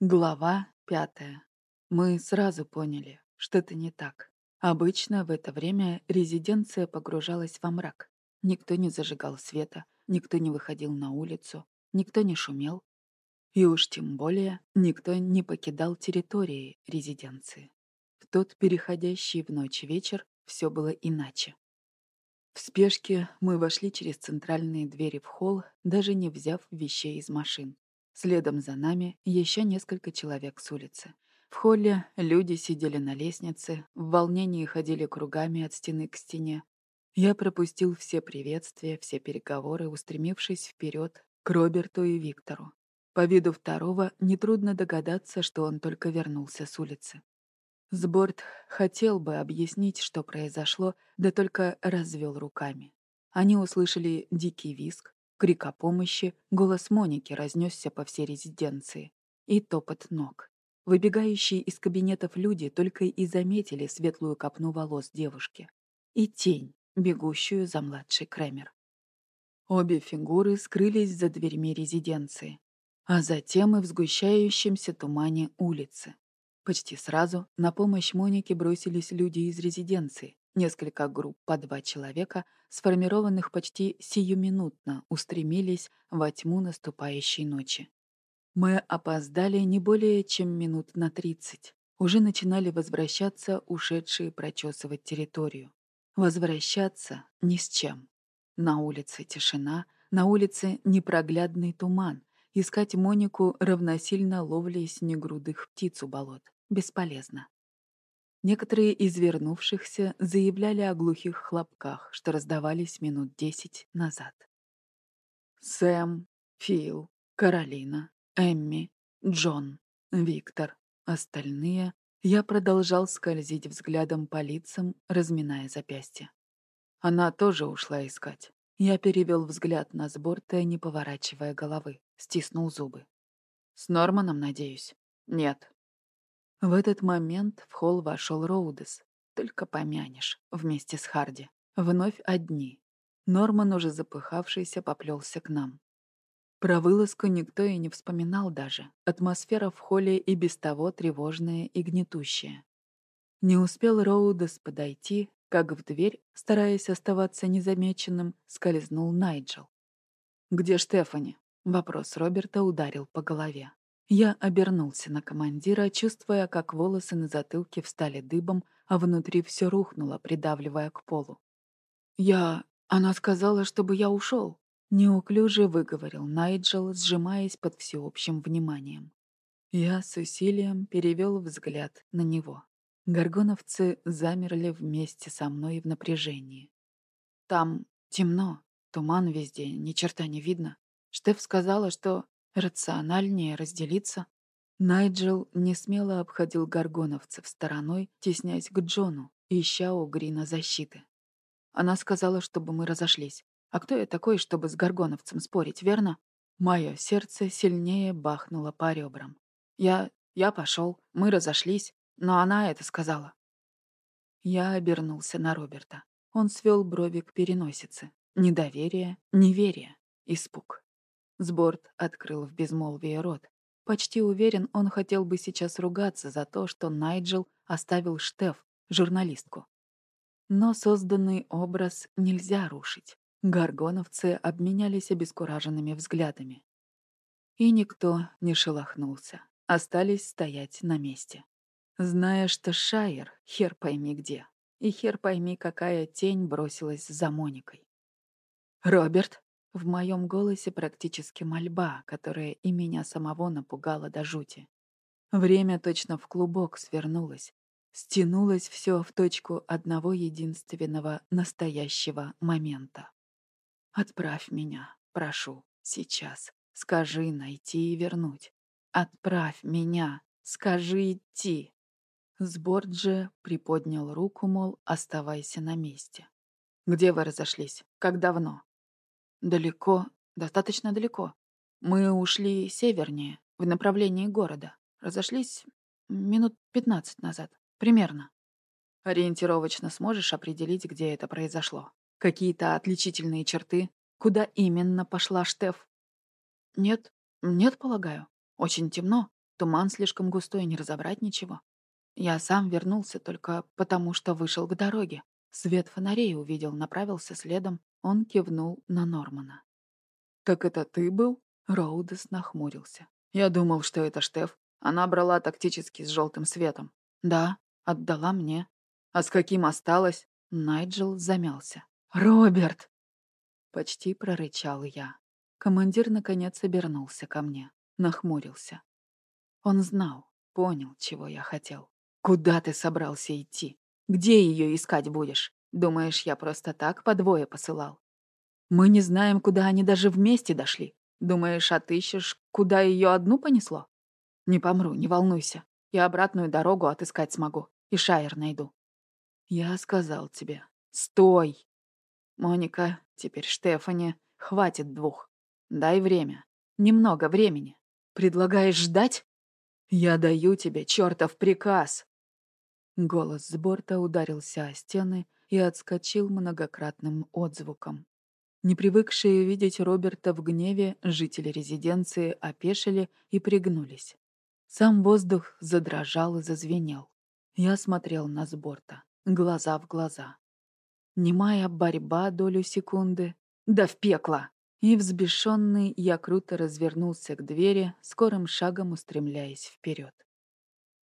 Глава пятая. Мы сразу поняли, что-то не так. Обычно в это время резиденция погружалась во мрак. Никто не зажигал света, никто не выходил на улицу, никто не шумел. И уж тем более никто не покидал территории резиденции. В тот переходящий в ночь вечер все было иначе. В спешке мы вошли через центральные двери в холл, даже не взяв вещей из машин. Следом за нами еще несколько человек с улицы. В холле люди сидели на лестнице, в волнении ходили кругами от стены к стене. Я пропустил все приветствия, все переговоры, устремившись вперед к Роберту и Виктору. По виду второго нетрудно догадаться, что он только вернулся с улицы. Сборд хотел бы объяснить, что произошло, да только развел руками. Они услышали дикий визг, Крик о помощи, голос Моники разнесся по всей резиденции. И топот ног. Выбегающие из кабинетов люди только и заметили светлую копну волос девушки. И тень, бегущую за младший Кремер. Обе фигуры скрылись за дверьми резиденции, а затем и в сгущающемся тумане улицы. Почти сразу на помощь Монике бросились люди из резиденции, Несколько групп по два человека, сформированных почти сиюминутно, устремились во тьму наступающей ночи. Мы опоздали не более чем минут на тридцать. Уже начинали возвращаться ушедшие прочесывать территорию. Возвращаться ни с чем. На улице тишина, на улице непроглядный туман. Искать Монику равносильно ловле снегрудых птиц у болот. Бесполезно. Некоторые из вернувшихся заявляли о глухих хлопках, что раздавались минут десять назад. Сэм, Фил, Каролина, Эмми, Джон, Виктор, остальные я продолжал скользить взглядом по лицам, разминая запястье. Она тоже ушла искать. Я перевел взгляд на сборта, не поворачивая головы, стиснул зубы. «С Норманом, надеюсь?» «Нет», в этот момент в холл вошел Роудес. Только помянешь, вместе с Харди. Вновь одни. Норман, уже запыхавшийся, поплелся к нам. Про вылазку никто и не вспоминал даже. Атмосфера в холле и без того тревожная и гнетущая. Не успел Роудес подойти, как в дверь, стараясь оставаться незамеченным, скользнул Найджел. «Где Штефани?» Вопрос Роберта ударил по голове. Я обернулся на командира, чувствуя, как волосы на затылке встали дыбом, а внутри все рухнуло, придавливая к полу. «Я... Она сказала, чтобы я ушел», — неуклюже выговорил Найджел, сжимаясь под всеобщим вниманием. Я с усилием перевел взгляд на него. Горгоновцы замерли вместе со мной в напряжении. «Там темно, туман везде, ни черта не видно. Штеф сказала, что Рациональнее разделиться. Найджел не смело обходил горгоновцев стороной, тесняясь к Джону, ища у Грина защиты. Она сказала, чтобы мы разошлись. А кто я такой, чтобы с горгоновцем спорить, верно? Мое сердце сильнее бахнуло по ребрам. Я... я пошел, мы разошлись, но она это сказала. Я обернулся на Роберта. Он свел брови к переносице. Недоверие, неверие, испуг. Сборд открыл в безмолвии рот. Почти уверен, он хотел бы сейчас ругаться за то, что Найджел оставил Штеф, журналистку. Но созданный образ нельзя рушить. Гаргоновцы обменялись обескураженными взглядами. И никто не шелохнулся. Остались стоять на месте. Зная, что Шайер, хер пойми где, и хер пойми, какая тень бросилась за Моникой. «Роберт!» В моем голосе практически мольба, которая и меня самого напугала до жути. Время точно в клубок свернулось. Стянулось все в точку одного единственного настоящего момента. «Отправь меня, прошу, сейчас. Скажи найти и вернуть. Отправь меня, скажи идти». Сборджи приподнял руку, мол, оставайся на месте. «Где вы разошлись? Как давно?» Далеко, достаточно далеко. Мы ушли севернее, в направлении города. Разошлись минут пятнадцать назад. Примерно. Ориентировочно сможешь определить, где это произошло? Какие-то отличительные черты? Куда именно пошла Штеф? Нет, нет, полагаю. Очень темно. Туман слишком густой, не разобрать ничего. Я сам вернулся только потому, что вышел к дороге. Свет фонарей увидел, направился следом. Он кивнул на Нормана. «Так это ты был?» Роудес нахмурился. «Я думал, что это Штеф. Она брала тактически с желтым светом». «Да, отдала мне». «А с каким осталось?» Найджел замялся. «Роберт!» Почти прорычал я. Командир наконец обернулся ко мне. Нахмурился. Он знал, понял, чего я хотел. «Куда ты собрался идти? Где ее искать будешь? Думаешь, я просто так по двое посылал? Мы не знаем, куда они даже вместе дошли. Думаешь, отыщешь, куда ее одну понесло? Не помру, не волнуйся. Я обратную дорогу отыскать смогу. И Шайер найду. Я сказал тебе. Стой! Моника, теперь Штефани, хватит двух. Дай время. Немного времени. Предлагаешь ждать? Я даю тебе чертов приказ. Голос с борта ударился о стены и отскочил многократным отзвуком. Не привыкшие видеть Роберта в гневе, жители резиденции опешили и пригнулись. Сам воздух задрожал и зазвенел. Я смотрел на с борта, глаза в глаза. Немая борьба долю секунды. Да в пекло! И взбешенный я круто развернулся к двери, скорым шагом устремляясь вперед.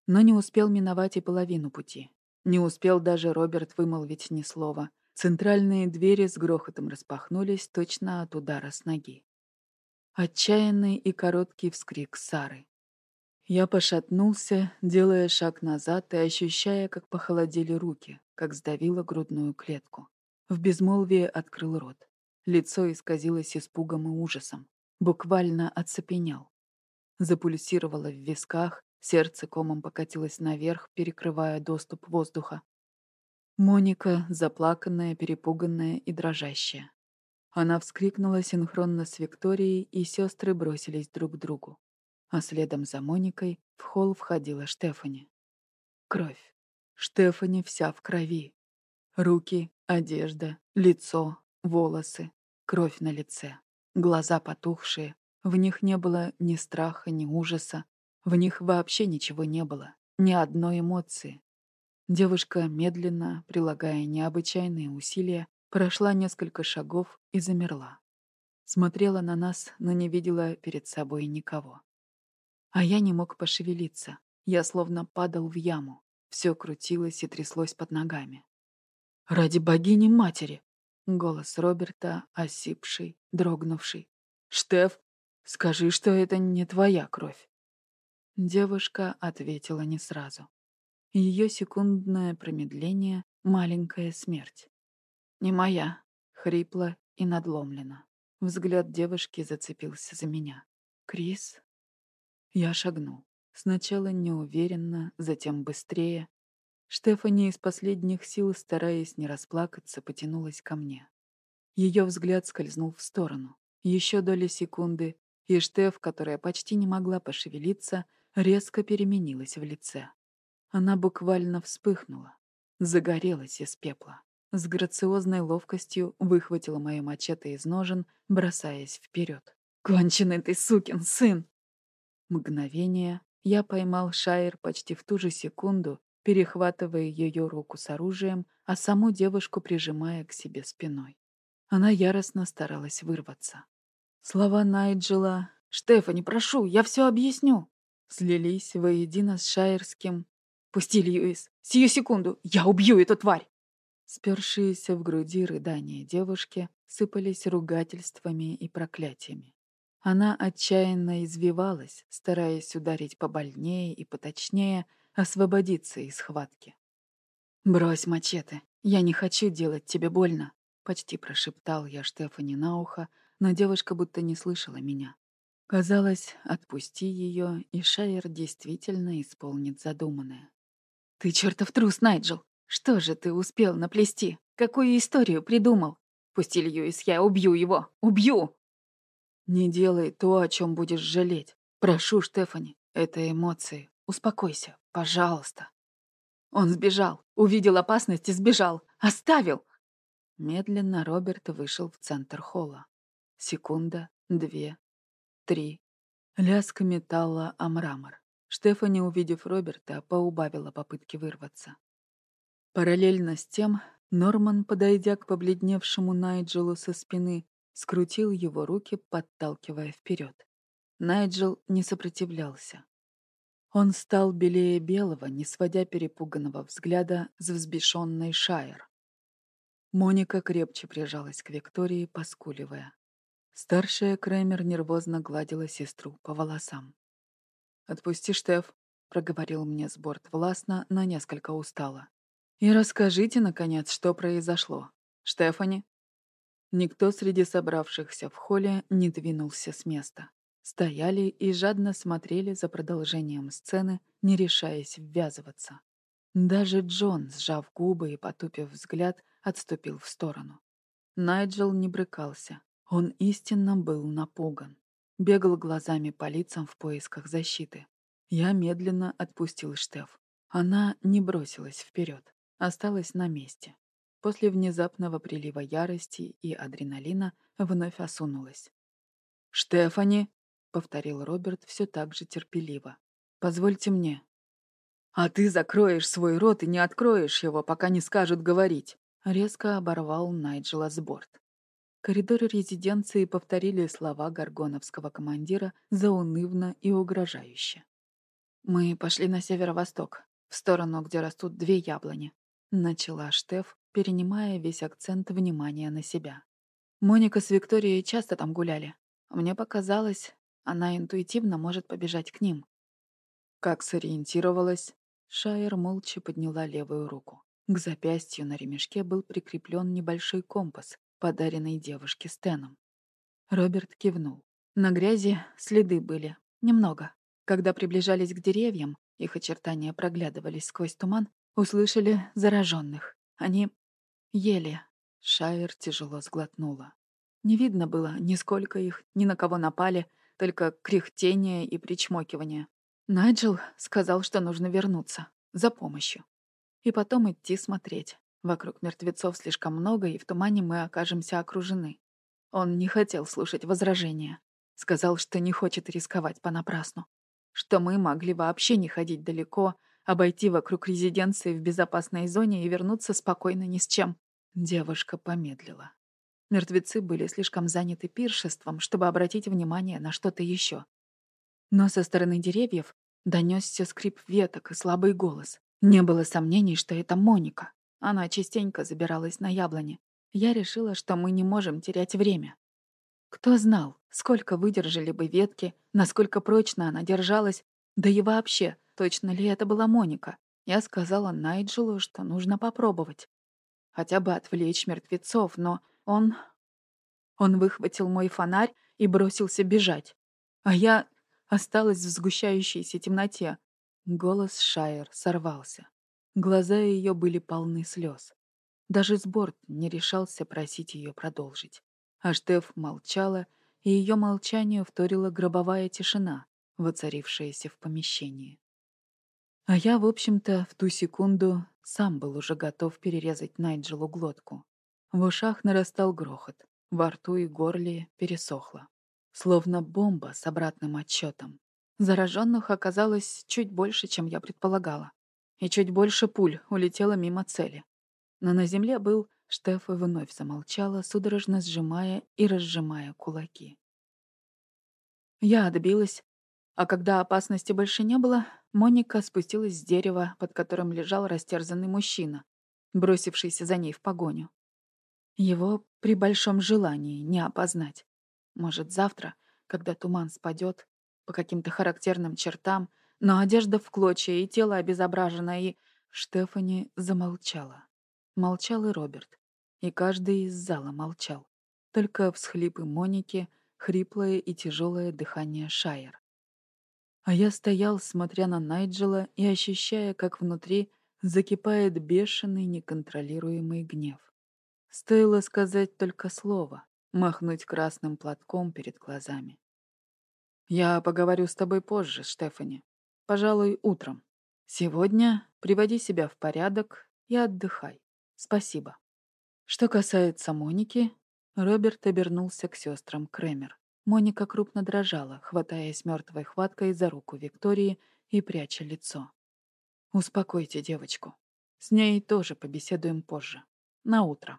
Но не успел миновать и половину пути. Не успел даже Роберт вымолвить ни слова. Центральные двери с грохотом распахнулись точно от удара с ноги. Отчаянный и короткий вскрик Сары. Я пошатнулся, делая шаг назад и ощущая, как похолодели руки, как сдавило грудную клетку. В безмолвии открыл рот. Лицо исказилось испугом и ужасом. Буквально оцепенел. Запульсировало в висках, сердце комом покатилось наверх, перекрывая доступ воздуха. Моника, заплаканная, перепуганная и дрожащая. Она вскрикнула синхронно с Викторией, и сестры бросились друг к другу. А следом за Моникой в холл входила Штефани. Кровь. Штефани вся в крови. Руки, одежда, лицо, волосы, кровь на лице, глаза потухшие. В них не было ни страха, ни ужаса. В них вообще ничего не было, ни одной эмоции. Девушка, медленно, прилагая необычайные усилия, прошла несколько шагов и замерла. Смотрела на нас, но не видела перед собой никого. А я не мог пошевелиться. Я словно падал в яму. Все крутилось и тряслось под ногами. «Ради богини-матери!» Голос Роберта, осипший, дрогнувший. «Штеф, скажи, что это не твоя кровь». Девушка ответила не сразу. Ее секундное промедление — маленькая смерть. «Не моя», — хрипло и надломлено. Взгляд девушки зацепился за меня. «Крис?» Я шагнул. Сначала неуверенно, затем быстрее, Штефани из последних сил, стараясь не расплакаться, потянулась ко мне. Ее взгляд скользнул в сторону. Еще доли секунды, и Штеф, которая почти не могла пошевелиться, резко переменилась в лице. Она буквально вспыхнула, загорелась из пепла. С грациозной ловкостью выхватила мое мачете из ножен, бросаясь вперед. «Конченый ты сукин сын!» Мгновение я поймал Шайер почти в ту же секунду, перехватывая ее руку с оружием, а саму девушку прижимая к себе спиной. Она яростно старалась вырваться. Слова Найджела «Штефани, прошу, я все объясню!» Слились воедино с Шайерским «Пусти, Льюис! Сию секунду! Я убью эту тварь!» Спершиеся в груди рыдания девушки сыпались ругательствами и проклятиями. Она отчаянно извивалась, стараясь ударить побольнее и поточнее, освободиться из схватки. «Брось мачете, я не хочу делать тебе больно», — почти прошептал я Штефани на ухо, но девушка будто не слышала меня. Казалось, отпусти ее, и Шайер действительно исполнит задуманное. «Ты чертов трус, Найджел! Что же ты успел наплести? Какую историю придумал? Пусти Льюис, я убью его! Убью!» «Не делай то, о чем будешь жалеть. Прошу, Штефани, это эмоции. Успокойся, пожалуйста. Он сбежал, увидел опасность и сбежал. Оставил. Медленно Роберт вышел в центр холла. Секунда, две, три. Лязг металла о мрамор. Штефани, увидев Роберта, поубавила попытки вырваться. Параллельно с тем, Норман, подойдя к побледневшему Найджелу со спины, скрутил его руки, подталкивая вперед. Найджел не сопротивлялся. Он стал белее белого, не сводя перепуганного взгляда с взбешенной Шайер. Моника крепче прижалась к Виктории, поскуливая. Старшая Крэмер нервозно гладила сестру по волосам. «Отпусти, Штеф», — проговорил мне с борт властно, на несколько устало. «И расскажите, наконец, что произошло. Штефани?» Никто среди собравшихся в холле не двинулся с места. Стояли и жадно смотрели за продолжением сцены, не решаясь ввязываться. Даже Джон, сжав губы и потупив взгляд, отступил в сторону. Найджел не брыкался. Он истинно был напуган. Бегал глазами по лицам в поисках защиты. Я медленно отпустил Штеф. Она не бросилась вперед, осталась на месте. После внезапного прилива ярости и адреналина вновь осунулась. «Штефани!» — повторил Роберт все так же терпеливо. «Позвольте мне». «А ты закроешь свой рот и не откроешь его, пока не скажут говорить», — резко оборвал Найджела с борт. Коридоры резиденции повторили слова горгоновского командира заунывно и угрожающе. «Мы пошли на северо-восток, в сторону, где растут две яблони», — начала Штеф, перенимая весь акцент внимания на себя. «Моника с Викторией часто там гуляли. Мне показалось, она интуитивно может побежать к ним. Как сориентировалась, Шайер молча подняла левую руку. К запястью на ремешке был прикреплен небольшой компас, подаренный девушке Стеном. Роберт кивнул. На грязи следы были. Немного. Когда приближались к деревьям, их очертания проглядывались сквозь туман, услышали зараженных. Они ели. Шайер тяжело сглотнула. Не видно было, ни сколько их, ни на кого напали — только кряхтение и причмокивание. Найджел сказал, что нужно вернуться. За помощью. И потом идти смотреть. Вокруг мертвецов слишком много, и в тумане мы окажемся окружены. Он не хотел слушать возражения. Сказал, что не хочет рисковать понапрасну. Что мы могли вообще не ходить далеко, обойти вокруг резиденции в безопасной зоне и вернуться спокойно ни с чем. Девушка помедлила. Мертвецы были слишком заняты пиршеством, чтобы обратить внимание на что-то еще. Но со стороны деревьев донесся скрип веток и слабый голос. Не было сомнений, что это Моника. Она частенько забиралась на яблони. Я решила, что мы не можем терять время. Кто знал, сколько выдержали бы ветки, насколько прочно она держалась, да и вообще, точно ли это была Моника. Я сказала Найджелу, что нужно попробовать. Хотя бы отвлечь мертвецов, но он... Он выхватил мой фонарь и бросился бежать. А я осталась в сгущающейся темноте. Голос Шайер сорвался. Глаза ее были полны слез. Даже Сборд не решался просить ее продолжить. А Штеф молчала, и ее молчанию вторила гробовая тишина, воцарившаяся в помещении. А я, в общем-то, в ту секунду сам был уже готов перерезать Найджелу глотку. В ушах нарастал грохот, во рту и горле пересохло. Словно бомба с обратным отчетом. Зараженных оказалось чуть больше, чем я предполагала. И чуть больше пуль улетело мимо цели. Но на земле был Штеф и вновь замолчала, судорожно сжимая и разжимая кулаки. Я отбилась, а когда опасности больше не было, Моника спустилась с дерева, под которым лежал растерзанный мужчина, бросившийся за ней в погоню. Его при большом желании не опознать. Может, завтра, когда туман спадет, по каким-то характерным чертам, но одежда в клочья и тело обезображено, и... Штефани замолчала. Молчал и Роберт. И каждый из зала молчал. Только всхлипы Моники, хриплое и тяжелое дыхание Шайер. А я стоял, смотря на Найджела и ощущая, как внутри закипает бешеный, неконтролируемый гнев. Стоило сказать только слово, махнуть красным платком перед глазами. «Я поговорю с тобой позже, Штефани. Пожалуй, утром. Сегодня приводи себя в порядок и отдыхай. Спасибо». Что касается Моники, Роберт обернулся к сестрам Кремер. Моника крупно дрожала, хватаясь мертвой хваткой за руку Виктории и пряча лицо. «Успокойте девочку. С ней тоже побеседуем позже. На утро».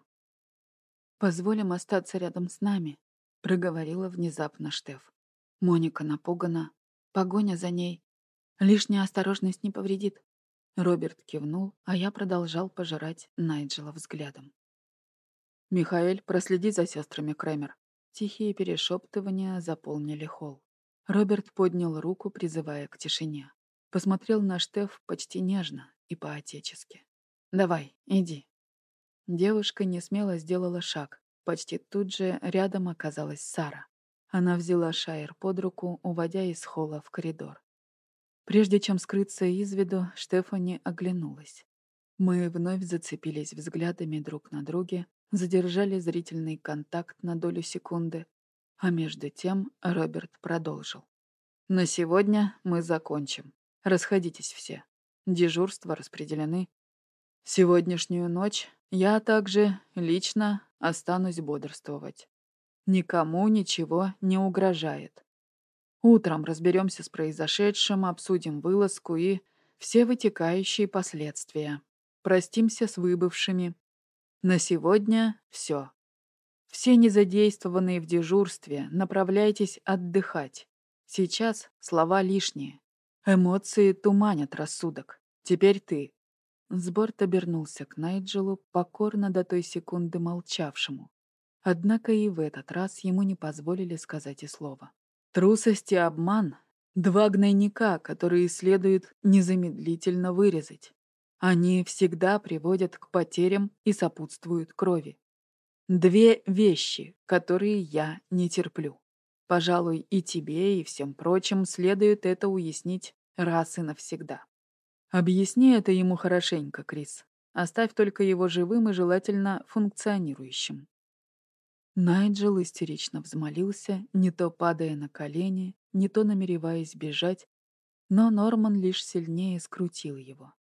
«Позволим остаться рядом с нами», — проговорила внезапно Штеф. Моника напугана. Погоня за ней. Лишняя осторожность не повредит. Роберт кивнул, а я продолжал пожирать Найджела взглядом. «Михаэль, проследи за сестрами Крэмер». Тихие перешептывания заполнили холл. Роберт поднял руку, призывая к тишине. Посмотрел на Штеф почти нежно и по-отечески. «Давай, иди». Девушка не смело сделала шаг. Почти тут же рядом оказалась Сара. Она взяла Шайер под руку, уводя из холла в коридор. Прежде чем скрыться из виду, Штефани оглянулась. Мы вновь зацепились взглядами друг на друге, задержали зрительный контакт на долю секунды, а между тем Роберт продолжил. «На сегодня мы закончим. Расходитесь все. Дежурства распределены. Сегодняшнюю ночь я также лично останусь бодрствовать. Никому ничего не угрожает. Утром разберемся с произошедшим, обсудим вылазку и все вытекающие последствия. Простимся с выбывшими. На сегодня все. Все незадействованные в дежурстве, направляйтесь отдыхать. Сейчас слова лишние. Эмоции туманят рассудок. Теперь ты. Сборт обернулся к Найджелу, покорно до той секунды молчавшему. Однако и в этот раз ему не позволили сказать и слова. Трусость и обман — два гнойника, которые следует незамедлительно вырезать. Они всегда приводят к потерям и сопутствуют крови. Две вещи, которые я не терплю. Пожалуй, и тебе, и всем прочим следует это уяснить раз и навсегда. Объясни это ему хорошенько, Крис. Оставь только его живым и желательно функционирующим. Найджел истерично взмолился, не то падая на колени, не то намереваясь бежать, но Норман лишь сильнее скрутил его.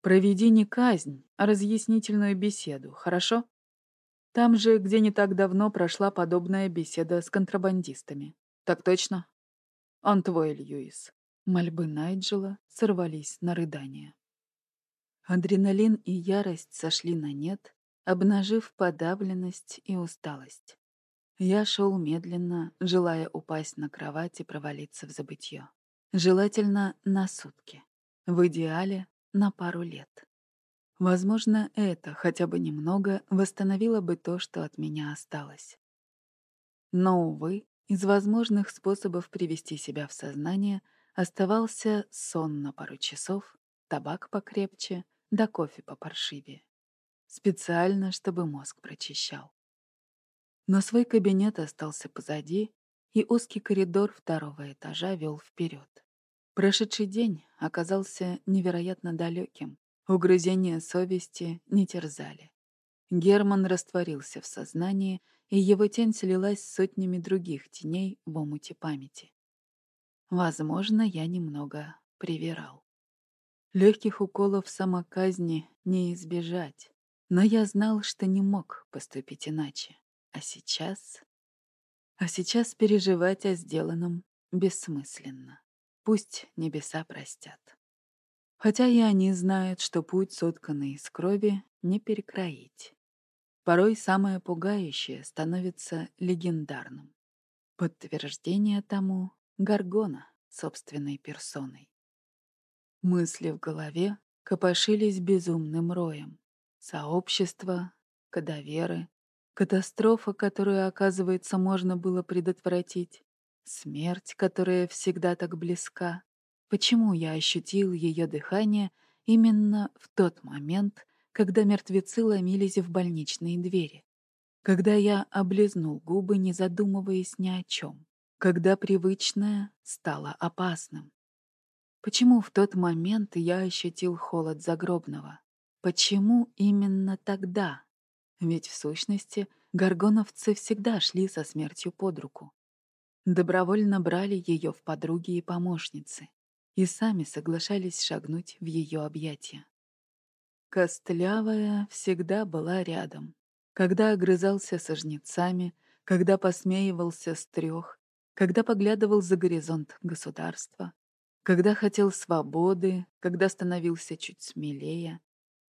«Проведи не казнь, а разъяснительную беседу, хорошо?» Там же, где не так давно прошла подобная беседа с контрабандистами. Так точно? Он твой, Льюис. Мольбы Найджела сорвались на рыдание. Адреналин и ярость сошли на нет, обнажив подавленность и усталость. Я шел медленно, желая упасть на кровать и провалиться в забытье. Желательно на сутки. В идеале на пару лет. Возможно, это хотя бы немного восстановило бы то, что от меня осталось. Но, увы, из возможных способов привести себя в сознание оставался сон на пару часов, табак покрепче, да кофе попаршивее. Специально, чтобы мозг прочищал. Но свой кабинет остался позади, и узкий коридор второго этажа вел вперед. Прошедший день оказался невероятно далеким, Угрызения совести не терзали. Герман растворился в сознании, и его тень слилась с сотнями других теней в омуте памяти. Возможно, я немного привирал. Легких уколов самоказни не избежать, но я знал, что не мог поступить иначе. А сейчас... А сейчас переживать о сделанном бессмысленно. Пусть небеса простят. Хотя и они знают, что путь, сотканный из крови, не перекроить. Порой самое пугающее становится легендарным. Подтверждение тому — Гаргона собственной персоной. Мысли в голове копошились безумным роем. Сообщество, кадаверы, катастрофа, которую, оказывается, можно было предотвратить, смерть, которая всегда так близка, Почему я ощутил ее дыхание именно в тот момент, когда мертвецы ломились в больничные двери? Когда я облизнул губы, не задумываясь ни о чем? Когда привычное стало опасным? Почему в тот момент я ощутил холод загробного? Почему именно тогда? Ведь в сущности горгоновцы всегда шли со смертью под руку. Добровольно брали ее в подруги и помощницы и сами соглашались шагнуть в ее объятия. Костлявая всегда была рядом, когда огрызался со жнецами, когда посмеивался с трех, когда поглядывал за горизонт государства, Когда хотел свободы, когда становился чуть смелее.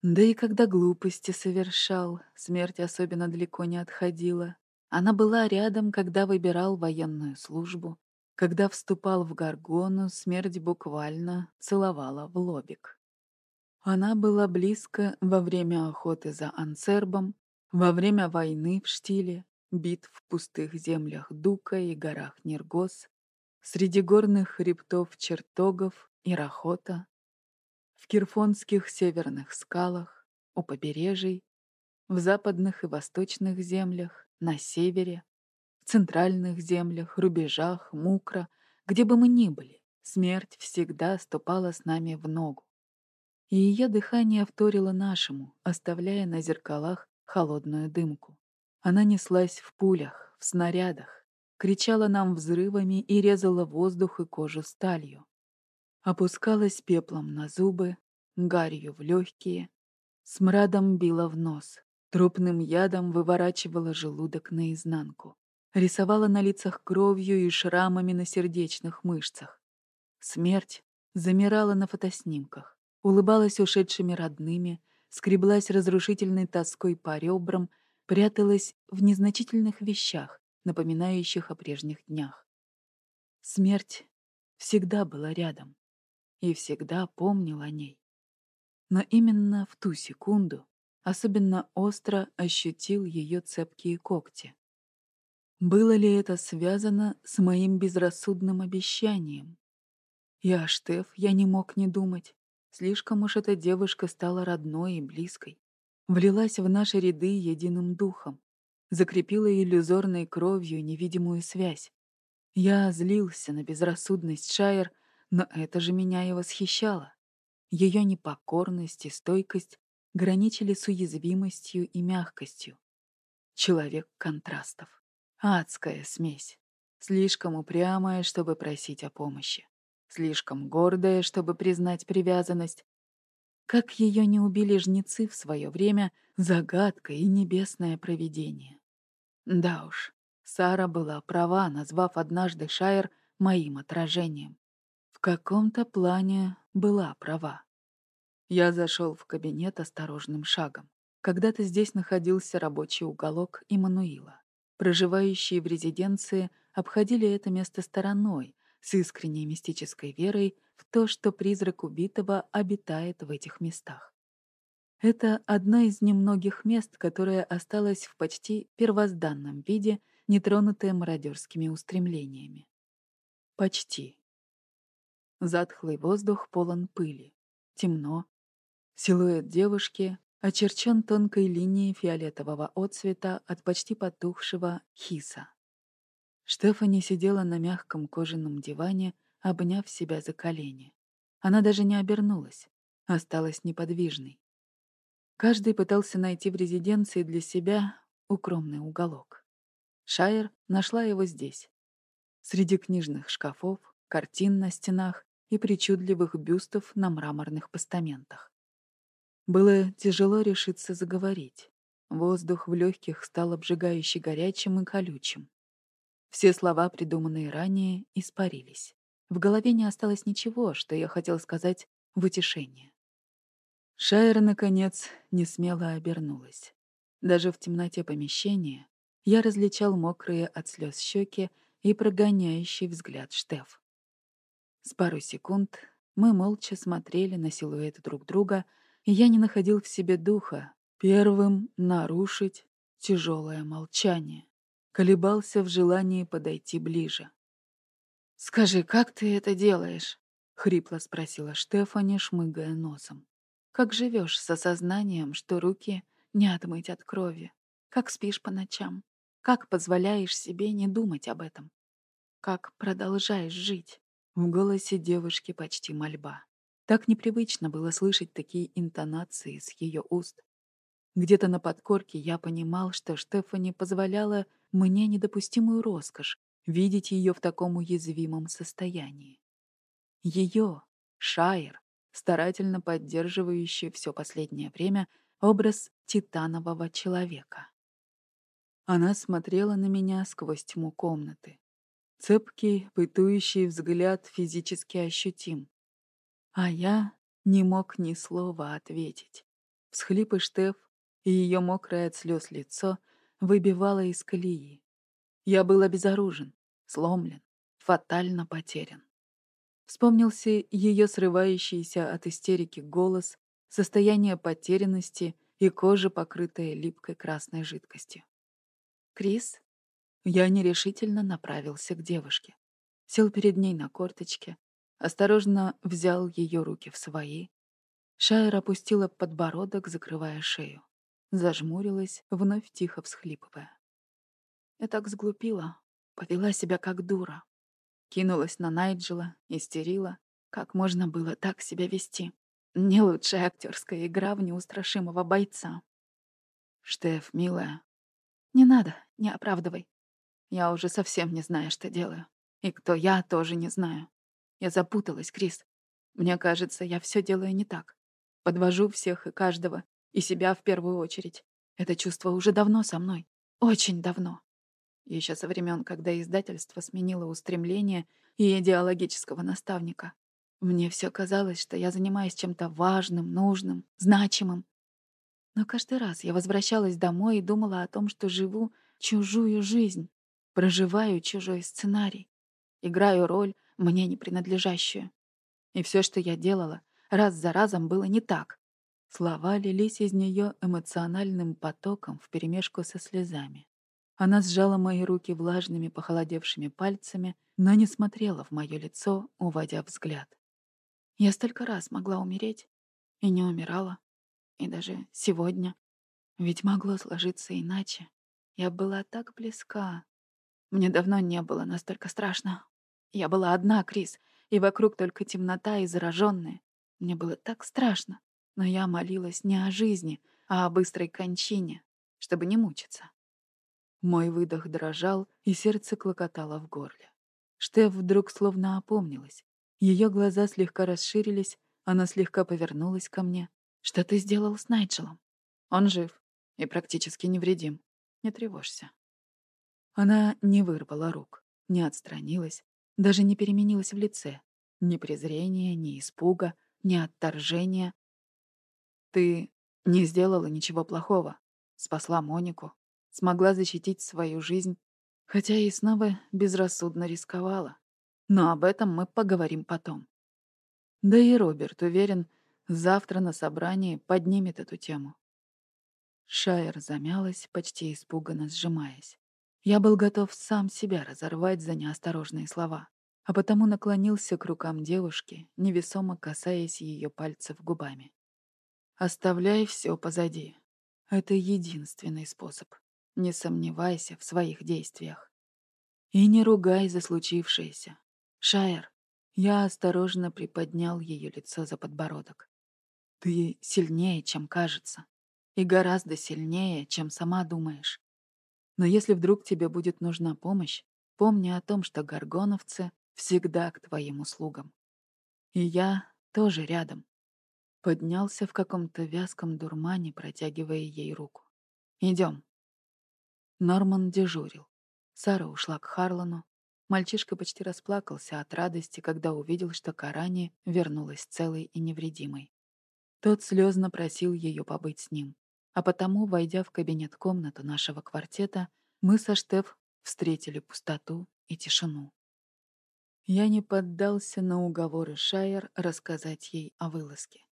Да и когда глупости совершал, смерть особенно далеко не отходила. Она была рядом, когда выбирал военную службу. Когда вступал в Гаргону, смерть буквально целовала в лобик. Она была близко во время охоты за Анцербом, во время войны в Штиле, битв в пустых землях Дука и горах Нергос, среди горных хребтов Чертогов и Рахота, в кирфонских северных скалах, у побережий, в западных и восточных землях, на севере, в центральных землях, рубежах, мукро, где бы мы ни были, смерть всегда ступала с нами в ногу. И ее дыхание вторило нашему, оставляя на зеркалах холодную дымку. Она неслась в пулях, в снарядах, кричала нам взрывами и резала воздух и кожу сталью. Опускалась пеплом на зубы, гарью в легкие, смрадом била в нос, трупным ядом выворачивала желудок наизнанку, рисовала на лицах кровью и шрамами на сердечных мышцах. Смерть замирала на фотоснимках, улыбалась ушедшими родными, скреблась разрушительной тоской по ребрам, пряталась в незначительных вещах, напоминающих о прежних днях. Смерть всегда была рядом и всегда помнил о ней. Но именно в ту секунду особенно остро ощутил ее цепкие когти. Было ли это связано с моим безрассудным обещанием? И о Штеф я не мог не думать. Слишком уж эта девушка стала родной и близкой. Влилась в наши ряды единым духом. Закрепила иллюзорной кровью невидимую связь. Я злился на безрассудность Шайер, но это же меня и восхищало. Ее непокорность и стойкость граничили с уязвимостью и мягкостью. Человек контрастов. Адская смесь. Слишком упрямая, чтобы просить о помощи. Слишком гордая, чтобы признать привязанность. Как ее не убили жнецы в свое время, загадка и небесное провидение. Да уж, Сара была права, назвав однажды Шайер моим отражением. В каком-то плане была права. Я зашел в кабинет осторожным шагом. Когда-то здесь находился рабочий уголок Иммануила. Проживающие в резиденции обходили это место стороной, с искренней мистической верой в то, что призрак убитого обитает в этих местах. Это одно из немногих мест, которое осталось в почти первозданном виде, нетронутое мародерскими устремлениями. Почти. Затхлый воздух полон пыли. Темно. Силуэт девушки очерчен тонкой линией фиолетового отцвета от почти потухшего хиса. Штефани сидела на мягком кожаном диване, обняв себя за колени. Она даже не обернулась, осталась неподвижной. Каждый пытался найти в резиденции для себя укромный уголок. Шайер нашла его здесь. Среди книжных шкафов, картин на стенах и причудливых бюстов на мраморных постаментах. Было тяжело решиться заговорить. Воздух в легких стал обжигающе горячим и колючим. Все слова, придуманные ранее, испарились. В голове не осталось ничего, что я хотел сказать в утешение. Шайра, наконец, не смело обернулась. Даже в темноте помещения я различал мокрые от слез щеки и прогоняющий взгляд Штеф. С пару секунд мы молча смотрели на силуэты друг друга, и я не находил в себе духа первым нарушить тяжелое молчание. Колебался в желании подойти ближе. «Скажи, как ты это делаешь?» — хрипло спросила Штефани, шмыгая носом. «Как живешь с осознанием, что руки не отмыть от крови? Как спишь по ночам? Как позволяешь себе не думать об этом? Как продолжаешь жить?» В голосе девушки почти мольба. Так непривычно было слышать такие интонации с ее уст. Где-то на подкорке я понимал, что Штефани позволяла мне недопустимую роскошь видеть ее в таком уязвимом состоянии. Ее, Шайер, старательно поддерживающий все последнее время образ титанового человека. Она смотрела на меня сквозь тьму комнаты. Цепкий, пытующий взгляд физически ощутим. А я не мог ни слова ответить. Всхлипы Штеф и ее мокрое от слез лицо выбивало из колеи. Я был обезоружен, сломлен, фатально потерян. Вспомнился ее срывающийся от истерики голос, состояние потерянности и кожа, покрытая липкой красной жидкостью. «Крис?» Я нерешительно направился к девушке. Сел перед ней на корточке, осторожно взял ее руки в свои. Шайер опустила подбородок, закрывая шею. Зажмурилась, вновь тихо всхлипывая. Я так сглупила, повела себя как дура. Кинулась на Найджела, истерила. Как можно было так себя вести? Не лучшая актерская игра в неустрашимого бойца. «Штеф, милая». «Не надо, не оправдывай. Я уже совсем не знаю, что делаю. И кто я, тоже не знаю. Я запуталась, Крис. Мне кажется, я все делаю не так. Подвожу всех и каждого, и себя в первую очередь. Это чувство уже давно со мной. Очень давно. Еще со времен, когда издательство сменило устремление и идеологического наставника. Мне все казалось, что я занимаюсь чем-то важным, нужным, значимым. Но каждый раз я возвращалась домой и думала о том, что живу чужую жизнь, Проживаю чужой сценарий. Играю роль, мне не принадлежащую. И все, что я делала, раз за разом было не так. Слова лились из нее эмоциональным потоком вперемешку со слезами. Она сжала мои руки влажными, похолодевшими пальцами, но не смотрела в мое лицо, уводя взгляд. Я столько раз могла умереть и не умирала. И даже сегодня. Ведь могло сложиться иначе. Я была так близка, мне давно не было настолько страшно. Я была одна, Крис, и вокруг только темнота и зараженные. Мне было так страшно, но я молилась не о жизни, а о быстрой кончине, чтобы не мучиться. Мой выдох дрожал, и сердце клокотало в горле. Штеф вдруг словно опомнилась. Ее глаза слегка расширились, она слегка повернулась ко мне. «Что ты сделал с Найджелом? Он жив и практически невредим. Не тревожься». Она не вырвала рук, не отстранилась, даже не переменилась в лице. Ни презрения, ни испуга, ни отторжения. «Ты не сделала ничего плохого. Спасла Монику. Смогла защитить свою жизнь. Хотя и снова безрассудно рисковала. Но об этом мы поговорим потом. Да и Роберт, уверен, завтра на собрании поднимет эту тему. Шайер замялась, почти испуганно сжимаясь. Я был готов сам себя разорвать за неосторожные слова, а потому наклонился к рукам девушки, невесомо касаясь ее пальцев губами. «Оставляй все позади. Это единственный способ. Не сомневайся в своих действиях. И не ругай за случившееся. Шайер, я осторожно приподнял ее лицо за подбородок. Ты сильнее, чем кажется. И гораздо сильнее, чем сама думаешь. Но если вдруг тебе будет нужна помощь, помни о том, что горгоновцы всегда к твоим услугам. И я тоже рядом. Поднялся в каком-то вязком дурмане, протягивая ей руку. Идем. Норман дежурил. Сара ушла к Харлану. Мальчишка почти расплакался от радости, когда увидел, что Карани вернулась целой и невредимой. Тот слезно просил ее побыть с ним. А потому, войдя в кабинет-комнату нашего квартета, мы со Штеф встретили пустоту и тишину. Я не поддался на уговоры Шайер рассказать ей о вылазке.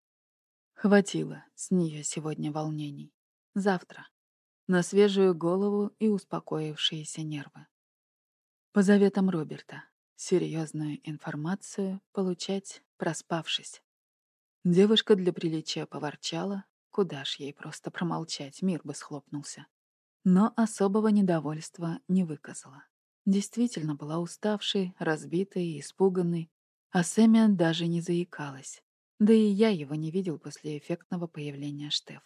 Хватило с нее сегодня волнений. Завтра. На свежую голову и успокоившиеся нервы. По заветам Роберта. Серьезную информацию получать, проспавшись. Девушка для приличия поворчала, Куда ж ей просто промолчать, мир бы схлопнулся. Но особого недовольства не выказала. Действительно была уставшей, разбитой и испуганной, а Сэмми даже не заикалась. Да и я его не видел после эффектного появления Штеф.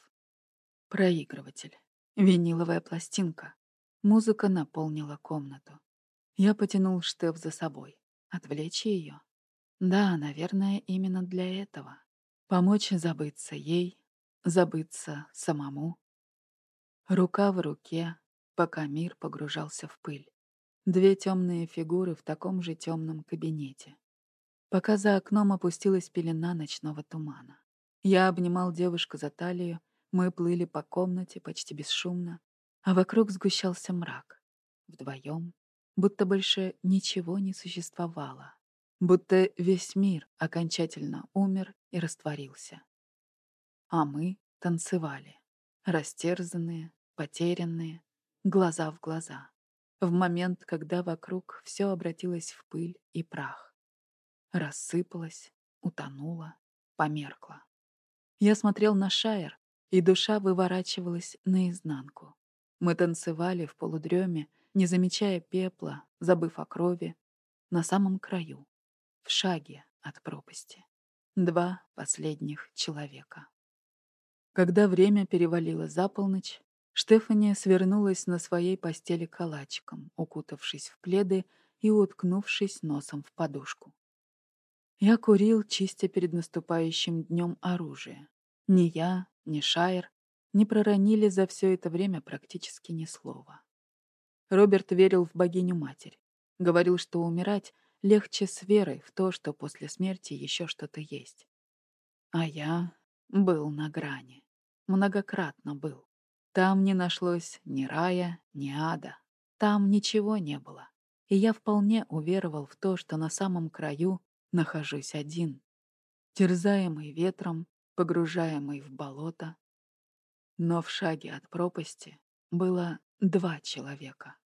Проигрыватель. Виниловая пластинка. Музыка наполнила комнату. Я потянул Штеф за собой. Отвлечь ее. Да, наверное, именно для этого. Помочь забыться ей, забыться самому. Рука в руке, пока мир погружался в пыль. Две темные фигуры в таком же темном кабинете. Пока за окном опустилась пелена ночного тумана. Я обнимал девушку за талию, мы плыли по комнате почти бесшумно, а вокруг сгущался мрак. Вдвоем, будто больше ничего не существовало. Будто весь мир окончательно умер и растворился. А мы танцевали, растерзанные, потерянные, глаза в глаза в момент, когда вокруг все обратилось в пыль и прах. Рассыпалось, утонуло, померкло. Я смотрел на Шайер, и душа выворачивалась наизнанку. Мы танцевали в полудреме, не замечая пепла, забыв о крови, на самом краю, в шаге от пропасти. Два последних человека. Когда время перевалило за полночь, Штефания свернулась на своей постели калачиком, укутавшись в пледы и уткнувшись носом в подушку. Я курил, чистя перед наступающим днем оружие. Ни я, ни Шайер не проронили за все это время практически ни слова. Роберт верил в богиню-матерь. Говорил, что умирать легче с верой в то, что после смерти еще что-то есть. А я был на грани. Многократно был. Там не нашлось ни рая, ни ада. Там ничего не было. И я вполне уверовал в то, что на самом краю нахожусь один, терзаемый ветром, погружаемый в болото. Но в шаге от пропасти было два человека.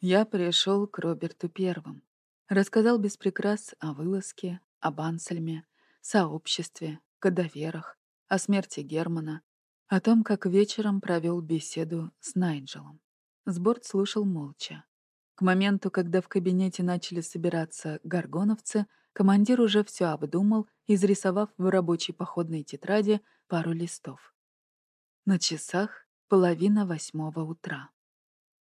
Я пришел к Роберту первым. Рассказал без прикрас о вылазке, об Ансельме, сообществе, кадаверах, о смерти Германа, о том, как вечером провел беседу с Найджелом. Сборд слушал молча. К моменту, когда в кабинете начали собираться горгоновцы, командир уже все обдумал, изрисовав в рабочей походной тетради пару листов. На часах половина восьмого утра.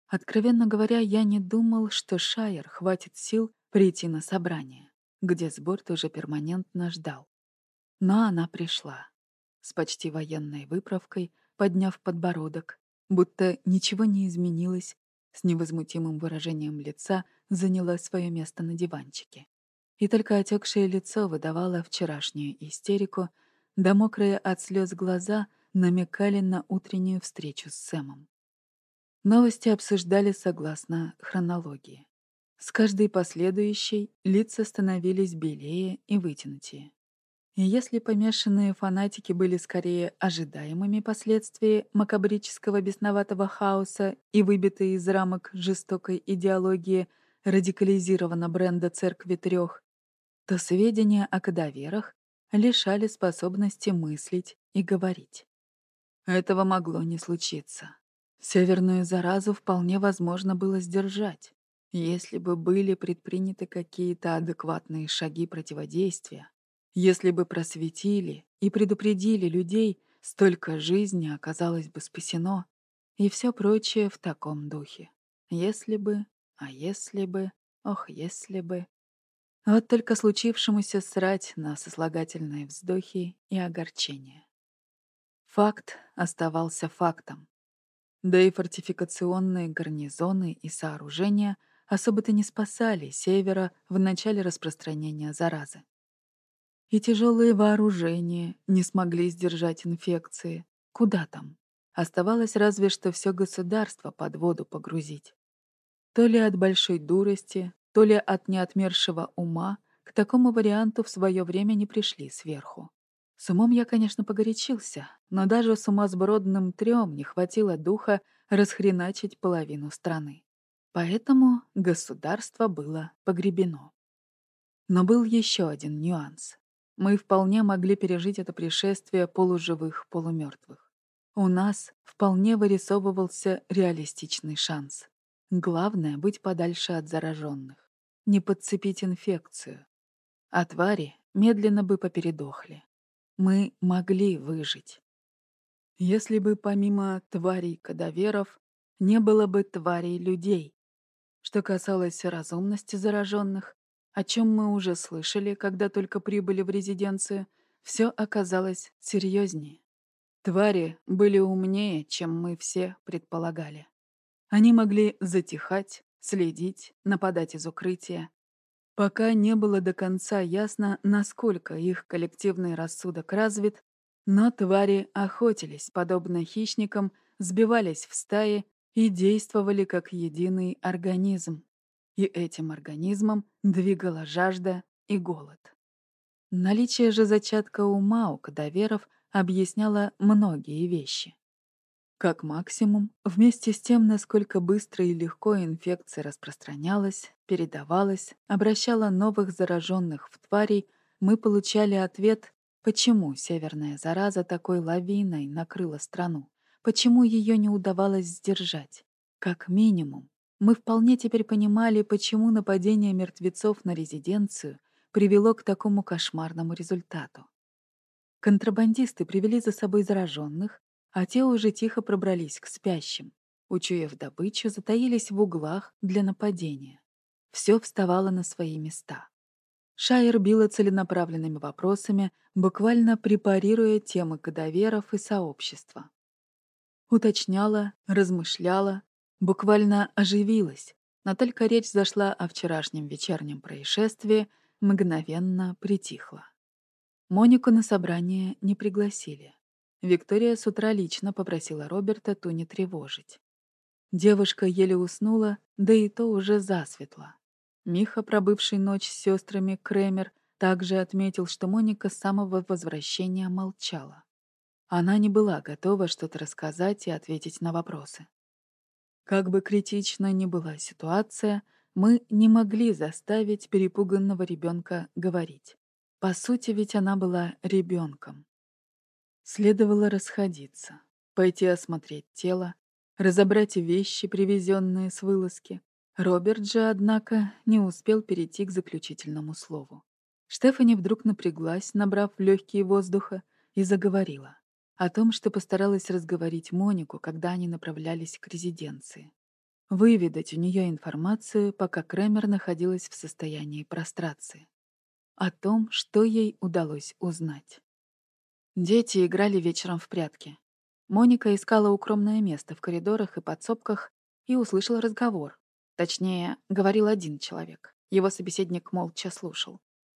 Откровенно говоря, я не думал, что Шайер хватит сил прийти на собрание, где Сборд уже перманентно ждал. Но она пришла с почти военной выправкой, подняв подбородок, будто ничего не изменилось, с невозмутимым выражением лица заняла свое место на диванчике. И только отекшее лицо выдавало вчерашнюю истерику, да мокрые от слез глаза намекали на утреннюю встречу с Сэмом. Новости обсуждали согласно хронологии. С каждой последующей лица становились белее и вытянутее. И если помешанные фанатики были скорее ожидаемыми последствиями макабрического бесноватого хаоса и выбитые из рамок жестокой идеологии радикализирована бренда «Церкви трех», то сведения о кадаверах лишали способности мыслить и говорить. Этого могло не случиться. Северную заразу вполне возможно было сдержать, если бы были предприняты какие-то адекватные шаги противодействия, если бы просветили и предупредили людей, столько жизни оказалось бы спасено, и все прочее в таком духе. Если бы, а если бы, ох, если бы. Вот только случившемуся срать на сослагательные вздохи и огорчения. Факт оставался фактом. Да и фортификационные гарнизоны и сооружения особо-то не спасали севера в начале распространения заразы. И тяжелые вооружения не смогли сдержать инфекции. Куда там? Оставалось разве что все государство под воду погрузить. То ли от большой дурости, то ли от неотмершего ума к такому варианту в свое время не пришли сверху. С умом я, конечно, погорячился, но даже сумасбродным трем не хватило духа расхреначить половину страны. Поэтому государство было погребено. Но был еще один нюанс мы вполне могли пережить это пришествие полуживых, полумертвых. У нас вполне вырисовывался реалистичный шанс. Главное — быть подальше от зараженных, не подцепить инфекцию. А твари медленно бы попередохли. Мы могли выжить. Если бы помимо тварей-кадаверов не было бы тварей людей. Что касалось разумности зараженных, о чем мы уже слышали, когда только прибыли в резиденцию, все оказалось серьезнее. Твари были умнее, чем мы все предполагали. Они могли затихать, следить, нападать из укрытия. Пока не было до конца ясно, насколько их коллективный рассудок развит, но твари охотились, подобно хищникам, сбивались в стаи и действовали как единый организм. И этим организмом двигала жажда и голод. Наличие же зачатка ума у кадаверов объясняло многие вещи. Как максимум, вместе с тем, насколько быстро и легко инфекция распространялась, передавалась, обращала новых зараженных в тварей, мы получали ответ, почему северная зараза такой лавиной накрыла страну, почему ее не удавалось сдержать. Как минимум, мы вполне теперь понимали, почему нападение мертвецов на резиденцию привело к такому кошмарному результату. Контрабандисты привели за собой зараженных, а те уже тихо пробрались к спящим. Учуяв добычу, затаились в углах для нападения. Все вставало на свои места. Шайер била целенаправленными вопросами, буквально препарируя темы кадаверов и сообщества. Уточняла, размышляла, буквально оживилась, но только речь зашла о вчерашнем вечернем происшествии, мгновенно притихла. Монику на собрание не пригласили. Виктория с утра лично попросила Роберта ту не тревожить. Девушка еле уснула, да и то уже засветло. Миха, пробывший ночь с сестрами Кремер, также отметил, что Моника с самого возвращения молчала. Она не была готова что-то рассказать и ответить на вопросы. Как бы критично ни была ситуация, мы не могли заставить перепуганного ребенка говорить. По сути, ведь она была ребенком. Следовало расходиться, пойти осмотреть тело, разобрать вещи, привезенные с вылазки. Роберт же, однако, не успел перейти к заключительному слову. Штефани вдруг напряглась, набрав легкие воздуха, и заговорила о том, что постаралась разговорить Монику, когда они направлялись к резиденции. Выведать у нее информацию, пока Кремер находилась в состоянии прострации. О том, что ей удалось узнать. Дети играли вечером в прятки. Моника искала укромное место в коридорах и подсобках и услышала разговор. Точнее, говорил один человек. Его собеседник молча слушал.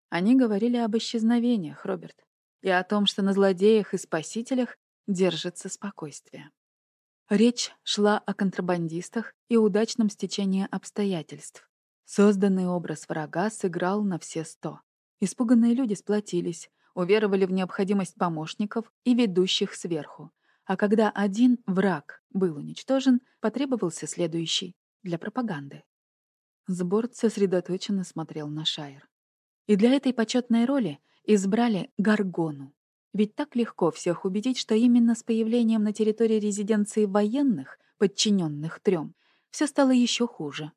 Они говорили об исчезновениях, Роберт, и о том, что на злодеях и спасителях держится спокойствие. Речь шла о контрабандистах и удачном стечении обстоятельств. Созданный образ врага сыграл на все сто. Испуганные люди сплотились, уверовали в необходимость помощников и ведущих сверху. А когда один враг был уничтожен, потребовался следующий для пропаганды. Сборд сосредоточенно смотрел на Шайер. И для этой почетной роли избрали Гаргону. Ведь так легко всех убедить, что именно с появлением на территории резиденции военных, подчиненных трем, все стало еще хуже.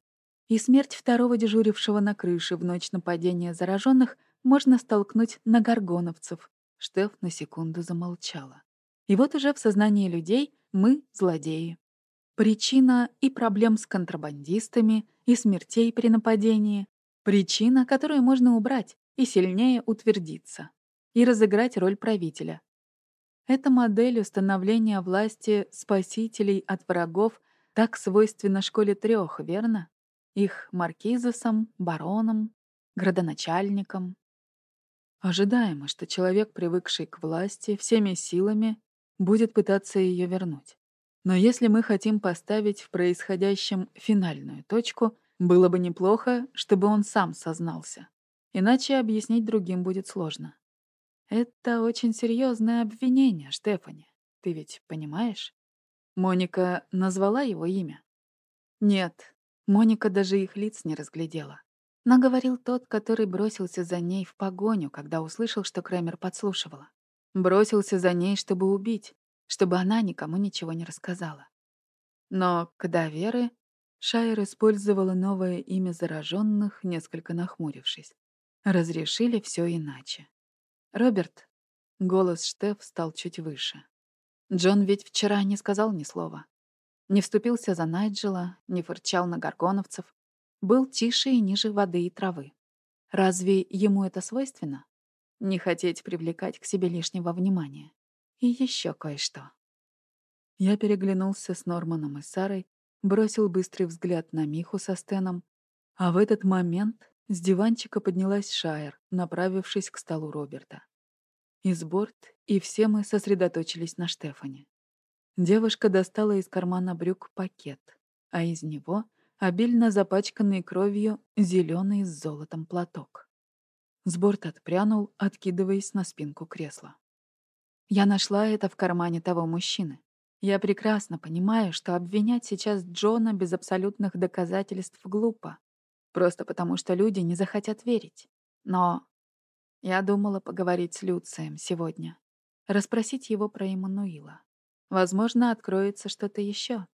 И смерть второго дежурившего на крыше в ночь нападения зараженных можно столкнуть на горгоновцев. Штеф на секунду замолчала. И вот уже в сознании людей мы — злодеи. Причина и проблем с контрабандистами, и смертей при нападении. Причина, которую можно убрать и сильнее утвердиться. И разыграть роль правителя. Эта модель установления власти спасителей от врагов так свойственна школе трех, верно? Их маркизосам, баронам, градоначальникам, Ожидаемо, что человек, привыкший к власти, всеми силами будет пытаться ее вернуть. Но если мы хотим поставить в происходящем финальную точку, было бы неплохо, чтобы он сам сознался. Иначе объяснить другим будет сложно. Это очень серьезное обвинение, Штефани. Ты ведь понимаешь? Моника назвала его имя? Нет, Моника даже их лиц не разглядела. Но говорил тот, который бросился за ней в погоню, когда услышал, что Крэмер подслушивала. Бросился за ней, чтобы убить, чтобы она никому ничего не рассказала. Но когда Веры Шайер использовала новое имя зараженных, несколько нахмурившись. Разрешили все иначе. «Роберт», — голос Штеф стал чуть выше. Джон ведь вчера не сказал ни слова. Не вступился за Найджела, не фырчал на горгоновцев, был тише и ниже воды и травы. Разве ему это свойственно? Не хотеть привлекать к себе лишнего внимания. И еще кое-что. Я переглянулся с Норманом и Сарой, бросил быстрый взгляд на Миху со Стеном, а в этот момент с диванчика поднялась Шайер, направившись к столу Роберта. И Сборт, и все мы сосредоточились на Штефане. Девушка достала из кармана брюк пакет, а из него обильно запачканный кровью зеленый с золотом платок. Сборт отпрянул, откидываясь на спинку кресла. Я нашла это в кармане того мужчины. Я прекрасно понимаю, что обвинять сейчас Джона без абсолютных доказательств глупо. Просто потому, что люди не захотят верить. Но я думала поговорить с Люцием сегодня. Расспросить его про Эммануила. Возможно, откроется что-то еще.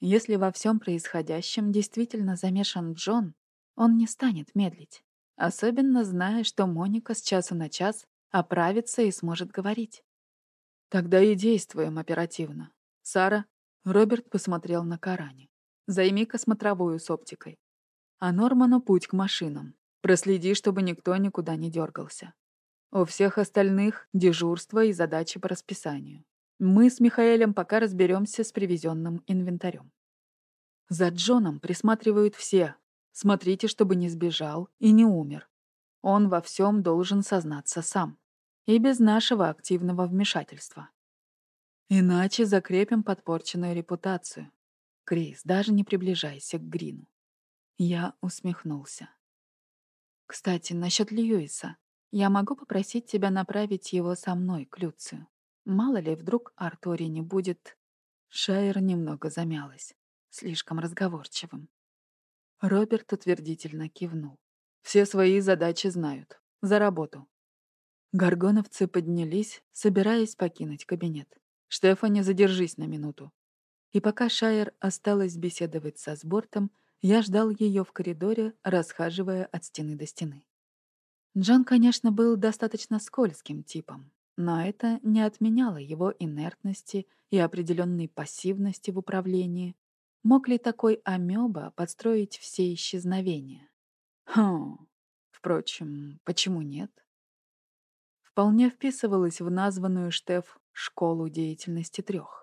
Если во всем происходящем действительно замешан Джон, он не станет медлить. Особенно зная, что Моника с часу на час оправится и сможет говорить. Тогда и действуем оперативно. Сара, Роберт посмотрел на Карани. Займи-ка смотровую с оптикой. А Норману путь к машинам. Проследи, чтобы никто никуда не дергался. У всех остальных дежурство и задачи по расписанию. Мы с Михаэлем пока разберемся с привезенным инвентарем. За Джоном присматривают все. Смотрите, чтобы не сбежал и не умер. Он во всем должен сознаться сам. И без нашего активного вмешательства. Иначе закрепим подпорченную репутацию. Крис, даже не приближайся к Грину. Я усмехнулся. Кстати, насчет Льюиса. Я могу попросить тебя направить его со мной к Люцию. Мало ли, вдруг Артури не будет... Шайер немного замялась, слишком разговорчивым. Роберт утвердительно кивнул. Все свои задачи знают. За работу. Горгоновцы поднялись, собираясь покинуть кабинет. «Штефани, задержись на минуту». И пока Шайер осталась беседовать со Сбортом, я ждал ее в коридоре, расхаживая от стены до стены. Джон, конечно, был достаточно скользким типом, но это не отменяло его инертности и определенной пассивности в управлении. Мог ли такой амеба подстроить все исчезновения? Хм, впрочем, почему нет? Вполне вписывалось в названную Штеф «школу деятельности трех».